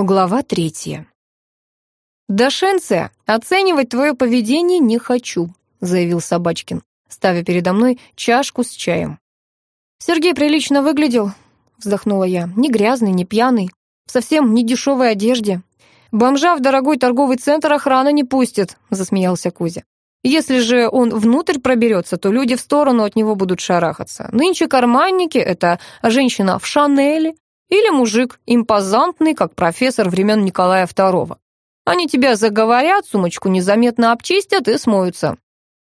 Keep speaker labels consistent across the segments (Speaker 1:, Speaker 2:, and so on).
Speaker 1: Глава третья. «Дашенция, оценивать твое поведение не хочу», заявил Собачкин, ставя передо мной чашку с чаем. «Сергей прилично выглядел», вздохнула я, «не грязный, не пьяный, совсем не дешевой одежде. Бомжа в дорогой торговый центр охрана не пустит», засмеялся Кузя. «Если же он внутрь проберется, то люди в сторону от него будут шарахаться. Нынче карманники — это женщина в Шанели, или мужик, импозантный, как профессор времен Николая II. Они тебя заговорят, сумочку незаметно обчистят и смоются.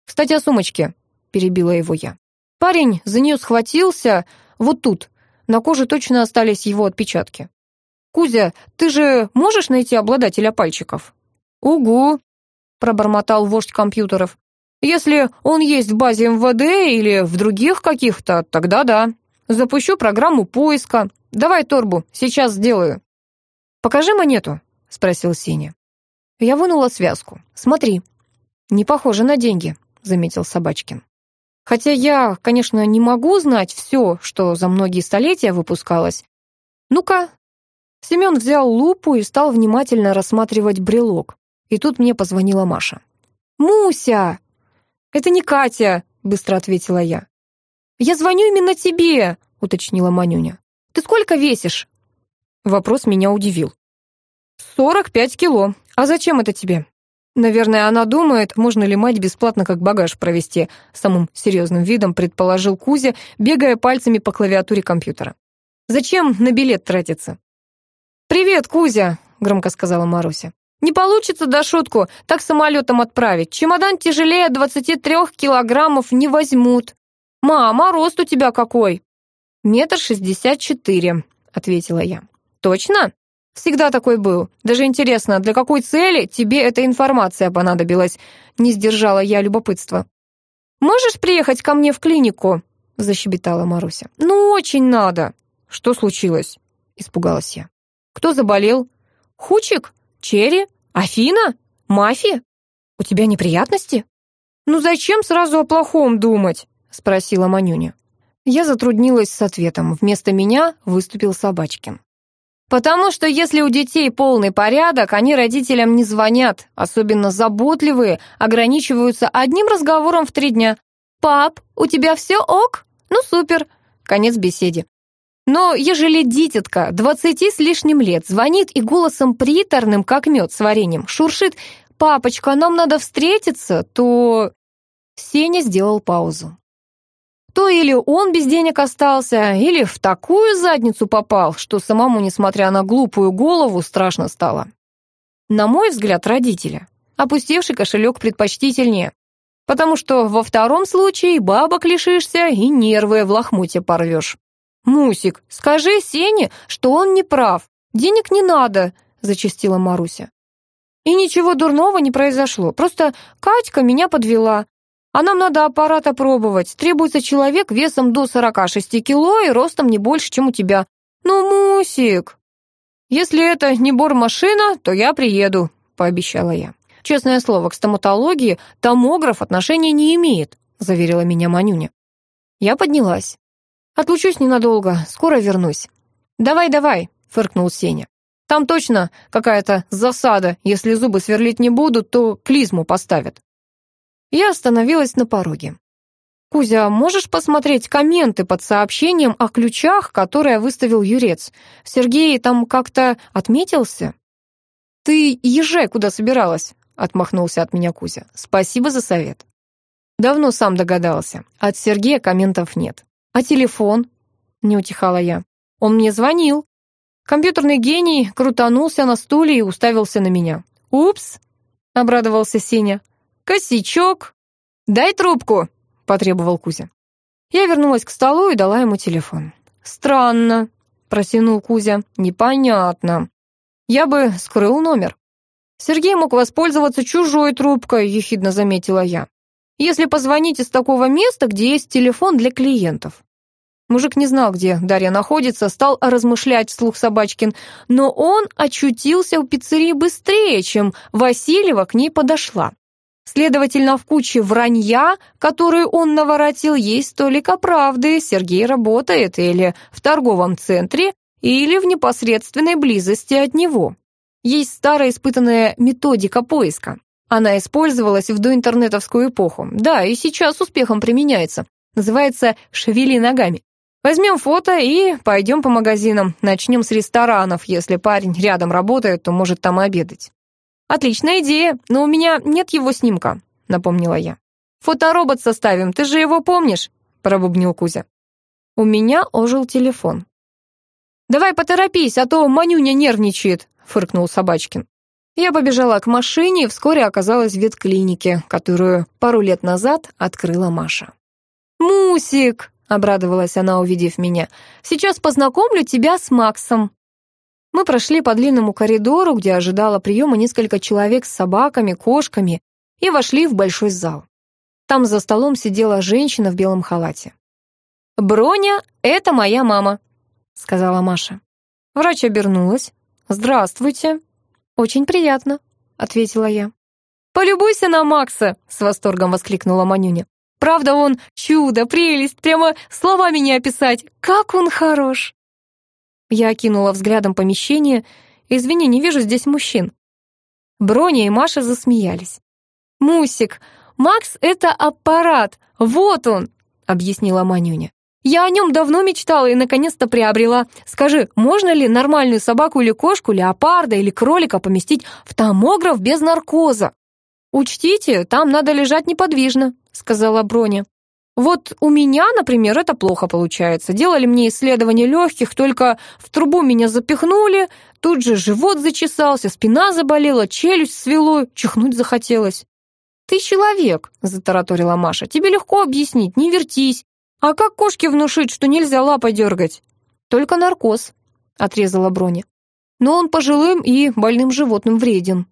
Speaker 1: Кстати, о сумочке, перебила его я. Парень за нее схватился вот тут. На коже точно остались его отпечатки. «Кузя, ты же можешь найти обладателя пальчиков?» «Угу», — пробормотал вождь компьютеров. «Если он есть в базе МВД или в других каких-то, тогда да. Запущу программу поиска, Давай торбу, сейчас сделаю». «Покажи монету», — спросил Сеня. Я вынула связку. «Смотри». «Не похоже на деньги», — заметил Собачкин. «Хотя я, конечно, не могу знать все, что за многие столетия выпускалось. Ну-ка». Семен взял лупу и стал внимательно рассматривать брелок. И тут мне позвонила Маша. «Муся!» «Это не Катя», — быстро ответила я. «Я звоню именно тебе», — уточнила Манюня. Ты сколько весишь?» Вопрос меня удивил. «Сорок пять кило. А зачем это тебе?» Наверное, она думает, можно ли мать бесплатно как багаж провести, самым серьезным видом предположил Кузя, бегая пальцами по клавиатуре компьютера. «Зачем на билет тратиться?» «Привет, Кузя», — громко сказала Маруся. «Не получится, да шутку, так самолетом отправить. Чемодан тяжелее 23 килограммов не возьмут. Мама, рост у тебя какой?» «Метр шестьдесят четыре», — ответила я. «Точно?» «Всегда такой был. Даже интересно, для какой цели тебе эта информация понадобилась?» Не сдержала я любопытства. «Можешь приехать ко мне в клинику?» — защебетала Маруся. «Ну, очень надо». «Что случилось?» — испугалась я. «Кто заболел?» «Хучик? Черри? Афина? Мафия? У тебя неприятности?» «Ну зачем сразу о плохом думать?» — спросила Манюня. Я затруднилась с ответом. Вместо меня выступил Собачкин. Потому что если у детей полный порядок, они родителям не звонят, особенно заботливые, ограничиваются одним разговором в три дня. «Пап, у тебя все ок? Ну супер!» Конец беседе. Но ежели дитятка двадцати с лишним лет звонит и голосом приторным, как мед с вареньем, шуршит «Папочка, нам надо встретиться», то... Сеня сделал паузу то или он без денег остался, или в такую задницу попал, что самому, несмотря на глупую голову, страшно стало. На мой взгляд, родителя. Опустевший кошелек предпочтительнее. Потому что во втором случае бабок лишишься и нервы в лохмуте порвешь. «Мусик, скажи Сене, что он не прав. Денег не надо», — зачастила Маруся. И ничего дурного не произошло. Просто Катька меня подвела. А нам надо аппарат опробовать. Требуется человек весом до 46 кило и ростом не больше, чем у тебя. Ну, Мусик, если это не бормашина, то я приеду, пообещала я. Честное слово, к стоматологии томограф отношения не имеет, заверила меня Манюня. Я поднялась. Отлучусь ненадолго, скоро вернусь. Давай, давай, фыркнул Сеня. Там точно какая-то засада. Если зубы сверлить не будут, то клизму поставят. Я остановилась на пороге. «Кузя, можешь посмотреть комменты под сообщением о ключах, которые выставил Юрец? Сергей там как-то отметился?» «Ты езжай, куда собиралась», — отмахнулся от меня Кузя. «Спасибо за совет». Давно сам догадался. От Сергея комментов нет. «А телефон?» — не утихала я. «Он мне звонил». Компьютерный гений крутанулся на стуле и уставился на меня. «Упс!» — обрадовался Сеня. «Косячок!» «Дай трубку!» — потребовал Кузя. Я вернулась к столу и дала ему телефон. «Странно», — протянул Кузя. «Непонятно. Я бы скрыл номер». «Сергей мог воспользоваться чужой трубкой», — ехидно заметила я. «Если позвонить из такого места, где есть телефон для клиентов». Мужик не знал, где Дарья находится, стал размышлять вслух Собачкин, но он очутился у пиццерии быстрее, чем Васильева к ней подошла. Следовательно, в куче вранья, которую он наворотил, есть толика правды. Сергей работает или в торговом центре, или в непосредственной близости от него. Есть старая испытанная методика поиска. Она использовалась в доинтернетовскую эпоху. Да, и сейчас успехом применяется. Называется «шевели ногами». Возьмем фото и пойдем по магазинам. Начнем с ресторанов. Если парень рядом работает, то может там обедать. Отличная идея, но у меня нет его снимка, напомнила я. Фоторобот составим, ты же его помнишь? пробубнил Кузя. У меня ожил телефон. «Давай поторопись, а то Манюня нервничает», — фыркнул Собачкин. Я побежала к машине и вскоре оказалась в ветклинике, которую пару лет назад открыла Маша. «Мусик!» — обрадовалась она, увидев меня. «Сейчас познакомлю тебя с Максом». Мы прошли по длинному коридору, где ожидало приема несколько человек с собаками, кошками, и вошли в большой зал. Там за столом сидела женщина в белом халате. «Броня — это моя мама», — сказала Маша. Врач обернулась. «Здравствуйте», «Очень приятно», — ответила я. «Полюбуйся на Макса!» — с восторгом воскликнула Манюня. «Правда, он чудо, прелесть, прямо словами не описать. Как он хорош!» Я окинула взглядом помещение. «Извини, не вижу здесь мужчин». Броня и Маша засмеялись. «Мусик, Макс — это аппарат, вот он!» — объяснила Манюня. Я о нем давно мечтала и наконец-то приобрела. Скажи, можно ли нормальную собаку или кошку, леопарда или кролика поместить в томограф без наркоза? Учтите, там надо лежать неподвижно, сказала Броня. Вот у меня, например, это плохо получается. Делали мне исследование легких, только в трубу меня запихнули, тут же живот зачесался, спина заболела, челюсть свело, чихнуть захотелось. «Ты человек», — затараторила Маша, — «тебе легко объяснить, не вертись. «А как кошке внушить, что нельзя лапой дергать?» «Только наркоз», — отрезала Броня. «Но он пожилым и больным животным вреден».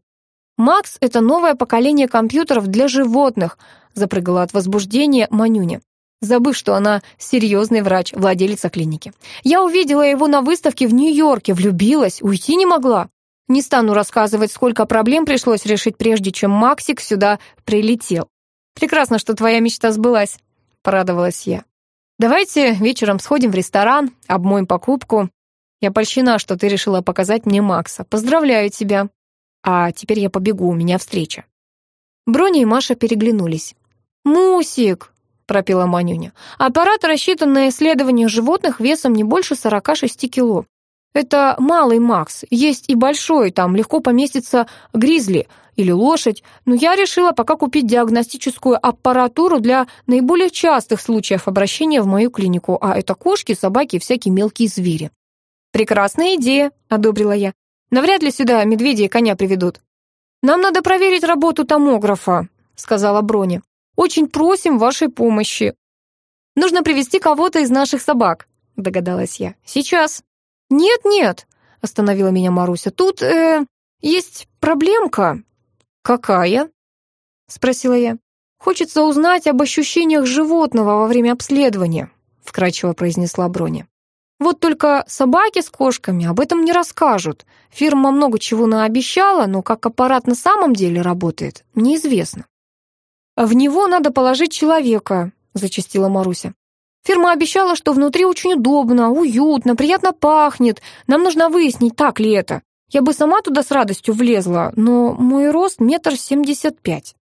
Speaker 1: «Макс — это новое поколение компьютеров для животных», — запрыгала от возбуждения Манюня, забыв, что она серьезный врач, владелица клиники. «Я увидела его на выставке в Нью-Йорке, влюбилась, уйти не могла. Не стану рассказывать, сколько проблем пришлось решить, прежде чем Максик сюда прилетел. Прекрасно, что твоя мечта сбылась», — порадовалась я. Давайте вечером сходим в ресторан, обмоем покупку. Я польщена, что ты решила показать мне Макса. Поздравляю тебя. А теперь я побегу, у меня встреча». Броня и Маша переглянулись. «Мусик!» — пропела Манюня. «Аппарат рассчитан на исследование животных весом не больше 46 кило. Это малый Макс, есть и большой, там легко поместится гризли или лошадь, но я решила пока купить диагностическую аппаратуру для наиболее частых случаев обращения в мою клинику, а это кошки, собаки и всякие мелкие звери. «Прекрасная идея», — одобрила я. «Навряд ли сюда медведя и коня приведут». «Нам надо проверить работу томографа», — сказала Броня. «Очень просим вашей помощи». «Нужно привести кого-то из наших собак», — догадалась я. «Сейчас». «Нет-нет», — остановила меня Маруся, — «тут, э, есть проблемка». «Какая?» — спросила я. «Хочется узнать об ощущениях животного во время обследования», — вкрадчиво произнесла Броня. «Вот только собаки с кошками об этом не расскажут. Фирма много чего наобещала, но как аппарат на самом деле работает, неизвестно». «В него надо положить человека», — зачастила Маруся. Фирма обещала, что внутри очень удобно, уютно, приятно пахнет. Нам нужно выяснить, так ли это. Я бы сама туда с радостью влезла, но мой рост метр семьдесят пять.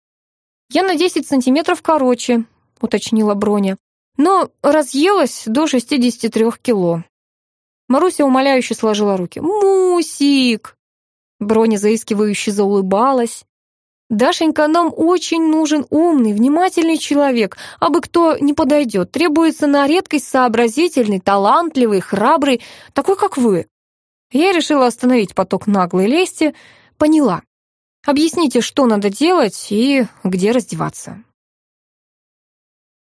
Speaker 1: Я на десять сантиметров короче, уточнила Броня. Но разъелась до шестидесяти трех кило. Маруся умоляюще сложила руки. «Мусик!» Броня заискивающе заулыбалась. «Дашенька, нам очень нужен умный, внимательный человек, а бы кто не подойдет. Требуется на редкость сообразительный, талантливый, храбрый, такой, как вы». Я решила остановить поток наглой лести, поняла. «Объясните, что надо делать и где раздеваться».